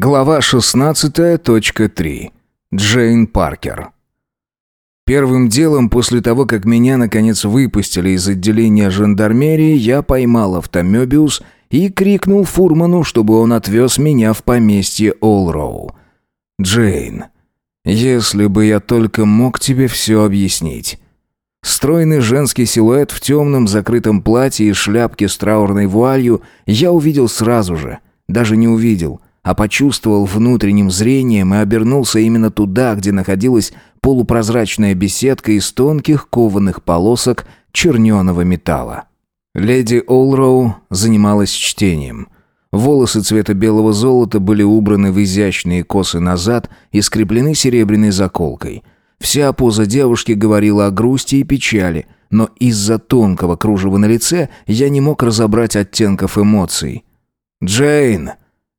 Глава 16.3. Джейн Паркер. Первым делом, после того, как меня наконец выпустили из отделения жандармерии, я поймал автомобиус и крикнул фурману, чтобы он отвез меня в поместье Олроу. «Джейн, если бы я только мог тебе все объяснить». Стройный женский силуэт в темном закрытом платье и шляпке с траурной вуалью я увидел сразу же. Даже не увидел – а почувствовал внутренним зрением и обернулся именно туда, где находилась полупрозрачная беседка из тонких кованых полосок черненого металла. Леди Олроу занималась чтением. Волосы цвета белого золота были убраны в изящные косы назад и скреплены серебряной заколкой. Вся поза девушки говорила о грусти и печали, но из-за тонкого кружева на лице я не мог разобрать оттенков эмоций. «Джейн!»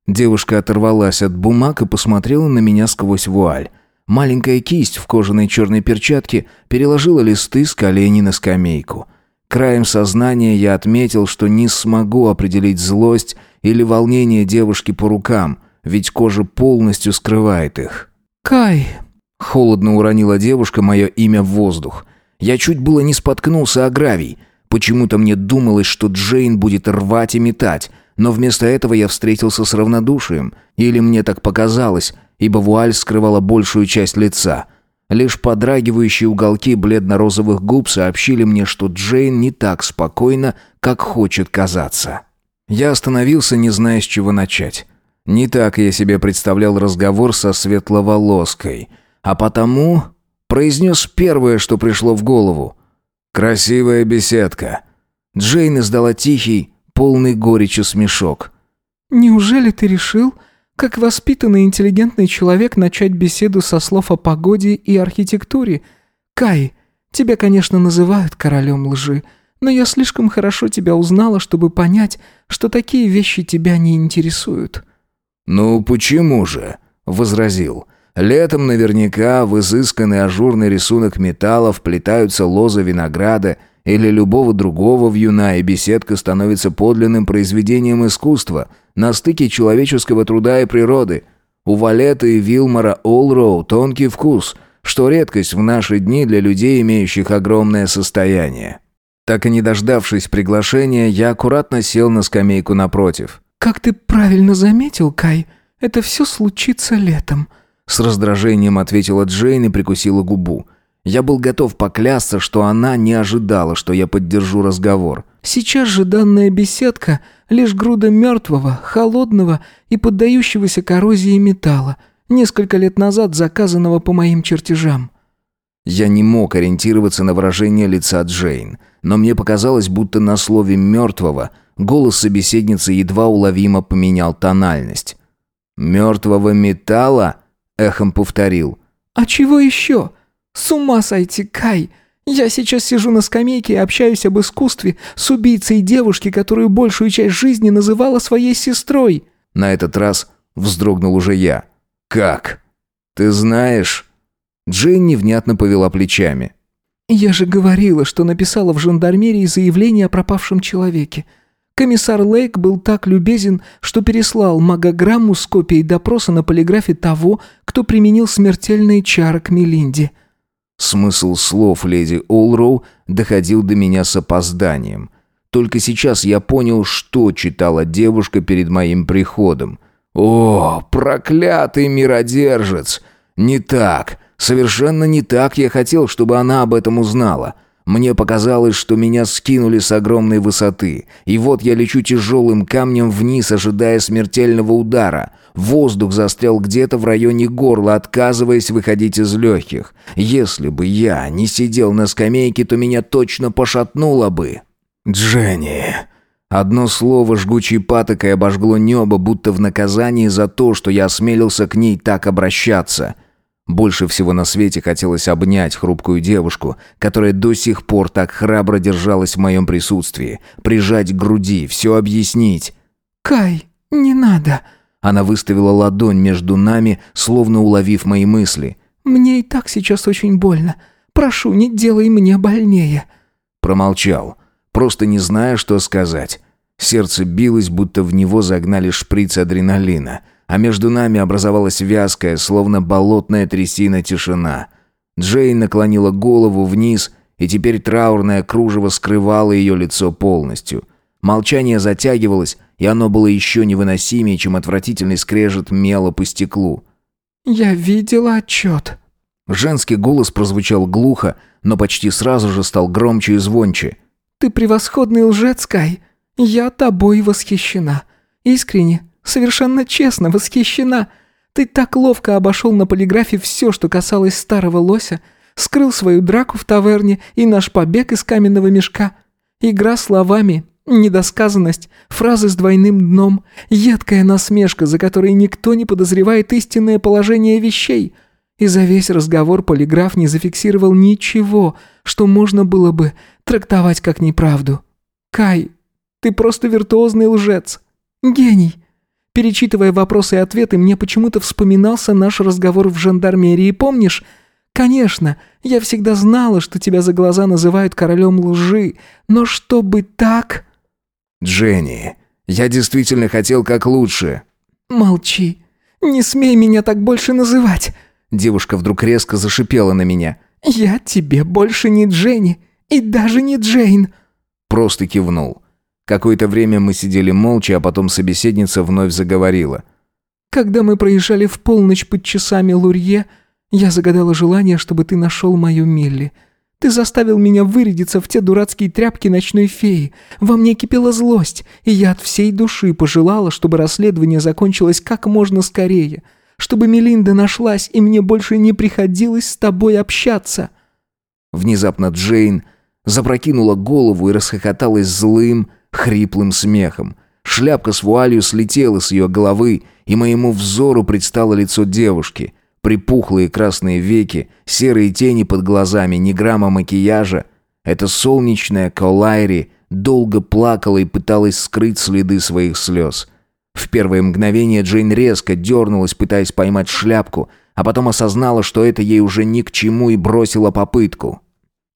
Девушка оторвалась от бумаг и посмотрела на меня сквозь вуаль. Маленькая кисть в кожаной черной перчатке переложила листы с коленей на скамейку. Краем сознания я отметил, что не смогу определить злость или волнение девушки по рукам, ведь кожа полностью скрывает их. «Кай!» — холодно уронила девушка мое имя в воздух. Я чуть было не споткнулся о гравий. Почему-то мне думалось, что Джейн будет рвать и метать, но вместо этого я встретился с равнодушием. Или мне так показалось, ибо вуаль скрывала большую часть лица. Лишь подрагивающие уголки бледно-розовых губ сообщили мне, что Джейн не так спокойна, как хочет казаться. Я остановился, не зная, с чего начать. Не так я себе представлял разговор со светловолоской, а потому произнес первое, что пришло в голову. «Красивая беседка». Джейн издала тихий, полный горечи смешок. «Неужели ты решил, как воспитанный интеллигентный человек, начать беседу со слов о погоде и архитектуре? Кай, тебя, конечно, называют королем лжи, но я слишком хорошо тебя узнала, чтобы понять, что такие вещи тебя не интересуют». «Ну почему же?» — возразил. «Летом наверняка в изысканный ажурный рисунок металла вплетаются лозы винограда или любого другого вьюна, и беседка становится подлинным произведением искусства на стыке человеческого труда и природы. У Валета и Вилмора Олроу тонкий вкус, что редкость в наши дни для людей, имеющих огромное состояние. Так и не дождавшись приглашения, я аккуратно сел на скамейку напротив. «Как ты правильно заметил, Кай, это все случится летом», с раздражением ответила Джейн и прикусила губу. Я был готов поклясться, что она не ожидала, что я поддержу разговор. «Сейчас же данная беседка — лишь груда мертвого, холодного и поддающегося коррозии металла, несколько лет назад заказанного по моим чертежам». Я не мог ориентироваться на выражение лица Джейн, но мне показалось, будто на слове «мертвого» голос собеседницы едва уловимо поменял тональность. «Мертвого металла?» — эхом повторил. «А чего еще?» «С ума сойти, Кай! Я сейчас сижу на скамейке и общаюсь об искусстве с убийцей девушки, которую большую часть жизни называла своей сестрой!» На этот раз вздрогнул уже я. «Как? Ты знаешь?» Джейн внятно повела плечами. «Я же говорила, что написала в жандармерии заявление о пропавшем человеке. Комиссар Лейк был так любезен, что переслал магограмму с копией допроса на полиграфе того, кто применил смертельные чары к Мелинде. Смысл слов леди Олроу доходил до меня с опозданием. Только сейчас я понял, что читала девушка перед моим приходом. «О, проклятый миродержец! Не так, совершенно не так я хотел, чтобы она об этом узнала». Мне показалось, что меня скинули с огромной высоты, и вот я лечу тяжелым камнем вниз, ожидая смертельного удара. Воздух застрял где-то в районе горла, отказываясь выходить из легких. Если бы я не сидел на скамейке, то меня точно пошатнуло бы. «Дженни...» Одно слово жгучей патокой обожгло небо, будто в наказании за то, что я осмелился к ней так обращаться — больше всего на свете хотелось обнять хрупкую девушку, которая до сих пор так храбро держалась в моем присутствии, прижать к груди, все объяснить. «Кай, не надо!» Она выставила ладонь между нами, словно уловив мои мысли. «Мне и так сейчас очень больно. Прошу, не делай мне больнее». Промолчал, просто не зная, что сказать. Сердце билось, будто в него загнали шприц адреналина. а между нами образовалась вязкая, словно болотная трясина тишина. Джейн наклонила голову вниз, и теперь траурное кружево скрывало ее лицо полностью. Молчание затягивалось, и оно было еще невыносимее, чем отвратительный скрежет мела по стеклу. «Я видела отчет». Женский голос прозвучал глухо, но почти сразу же стал громче и звонче. «Ты превосходный лжец, Кай. Я тобой восхищена. Искренне, совершенно честно восхищена. Ты так ловко обошел на полиграфе все, что касалось старого лося, скрыл свою драку в таверне и наш побег из каменного мешка. Игра словами, недосказанность, фразы с двойным дном, едкая насмешка, за которой никто не подозревает истинное положение вещей. И за весь разговор полиграф не зафиксировал ничего, что можно было бы трактовать как неправду. Кай, ты просто виртуозный лжец. Гений. Перечитывая вопросы и ответы, мне почему-то вспоминался наш разговор в жандармерии, помнишь? Конечно, я всегда знала, что тебя за глаза называют королем лжи, но чтобы так... «Дженни, я действительно хотел как лучше». «Молчи. Не смей меня так больше называть». Девушка вдруг резко зашипела на меня. «Я тебе больше не Дженни и даже не Джейн». Просто кивнул. Какое-то время мы сидели молча, а потом собеседница вновь заговорила. «Когда мы проезжали в полночь под часами Лурье, я загадала желание, чтобы ты нашел мою Милли. Ты заставил меня вырядиться в те дурацкие тряпки ночной феи. Во мне кипела злость, и я от всей души пожелала, чтобы расследование закончилось как можно скорее, чтобы Мелинда нашлась, и мне больше не приходилось с тобой общаться». Внезапно Джейн запрокинула голову и расхохоталась злым, хриплым смехом. Шляпка с вуалью слетела с ее головы, и моему взору предстало лицо девушки. Припухлые красные веки, серые тени под глазами, ни грамма макияжа. Эта солнечная Каулайри долго плакала и пыталась скрыть следы своих слез. В первое мгновение Джейн резко дернулась, пытаясь поймать шляпку, а потом осознала, что это ей уже ни к чему и бросила попытку.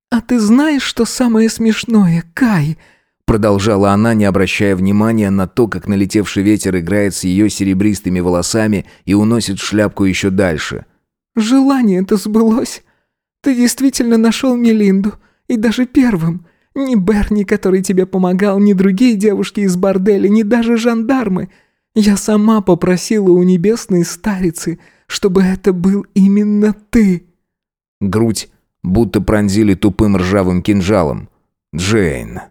«А ты знаешь, что самое смешное, Кай?» Продолжала она, не обращая внимания на то, как налетевший ветер играет с ее серебристыми волосами и уносит шляпку еще дальше. «Желание-то сбылось. Ты действительно нашел Мелинду, и даже первым. Ни Берни, который тебе помогал, ни другие девушки из борделя, ни даже жандармы. Я сама попросила у небесной старицы, чтобы это был именно ты». Грудь будто пронзили тупым ржавым кинжалом. «Джейн,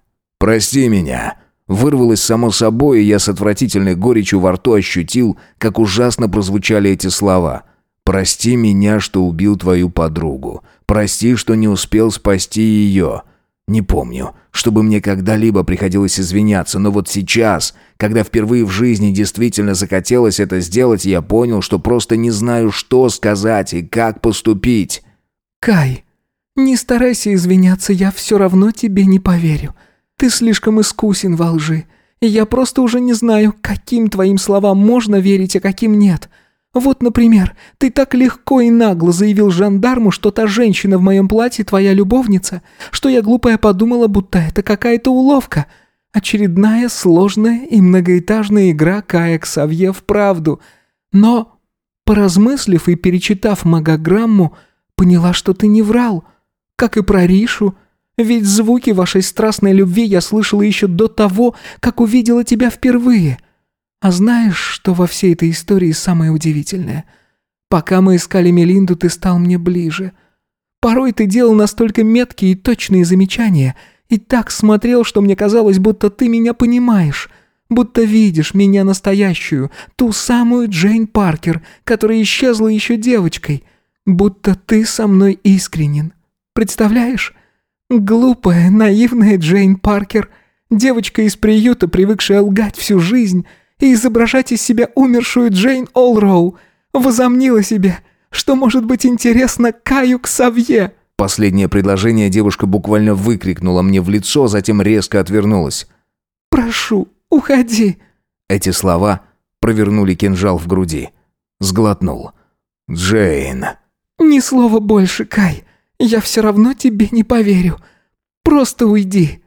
«Прости меня». Вырвалось само собой, и я с отвратительной горечью во рту ощутил, как ужасно прозвучали эти слова. «Прости меня, что убил твою подругу. Прости, что не успел спасти ее». Не помню, чтобы мне когда-либо приходилось извиняться, но вот сейчас, когда впервые в жизни действительно захотелось это сделать, я понял, что просто не знаю, что сказать и как поступить. «Кай, не старайся извиняться, я все равно тебе не поверю. Ты слишком искусен во лжи, и я просто уже не знаю, каким твоим словам можно верить, а каким нет. Вот, например, ты так легко и нагло заявил жандарму, что та женщина в моем платье твоя любовница, что я глупая подумала, будто это какая-то уловка. Очередная сложная и многоэтажная игра Кая Ксавье в правду. Но, поразмыслив и перечитав магограмму, поняла, что ты не врал. Как и про Ришу, ведь звуки вашей страстной любви я слышала еще до того, как увидела тебя впервые. А знаешь, что во всей этой истории самое удивительное? Пока мы искали Мелинду, ты стал мне ближе. Порой ты делал настолько меткие и точные замечания, и так смотрел, что мне казалось, будто ты меня понимаешь, будто видишь меня настоящую, ту самую Джейн Паркер, которая исчезла еще девочкой, будто ты со мной искренен. Представляешь? Глупая, наивная Джейн Паркер, девочка из приюта, привыкшая лгать всю жизнь и изображать из себя умершую Джейн Олроу, возомнила себе, что может быть интересно Каю Ксавье. Последнее предложение девушка буквально выкрикнула мне в лицо, затем резко отвернулась. «Прошу, уходи!» Эти слова провернули кинжал в груди. Сглотнул. «Джейн!» «Ни слова больше, Кай!» Я все равно тебе не поверю. Просто уйди».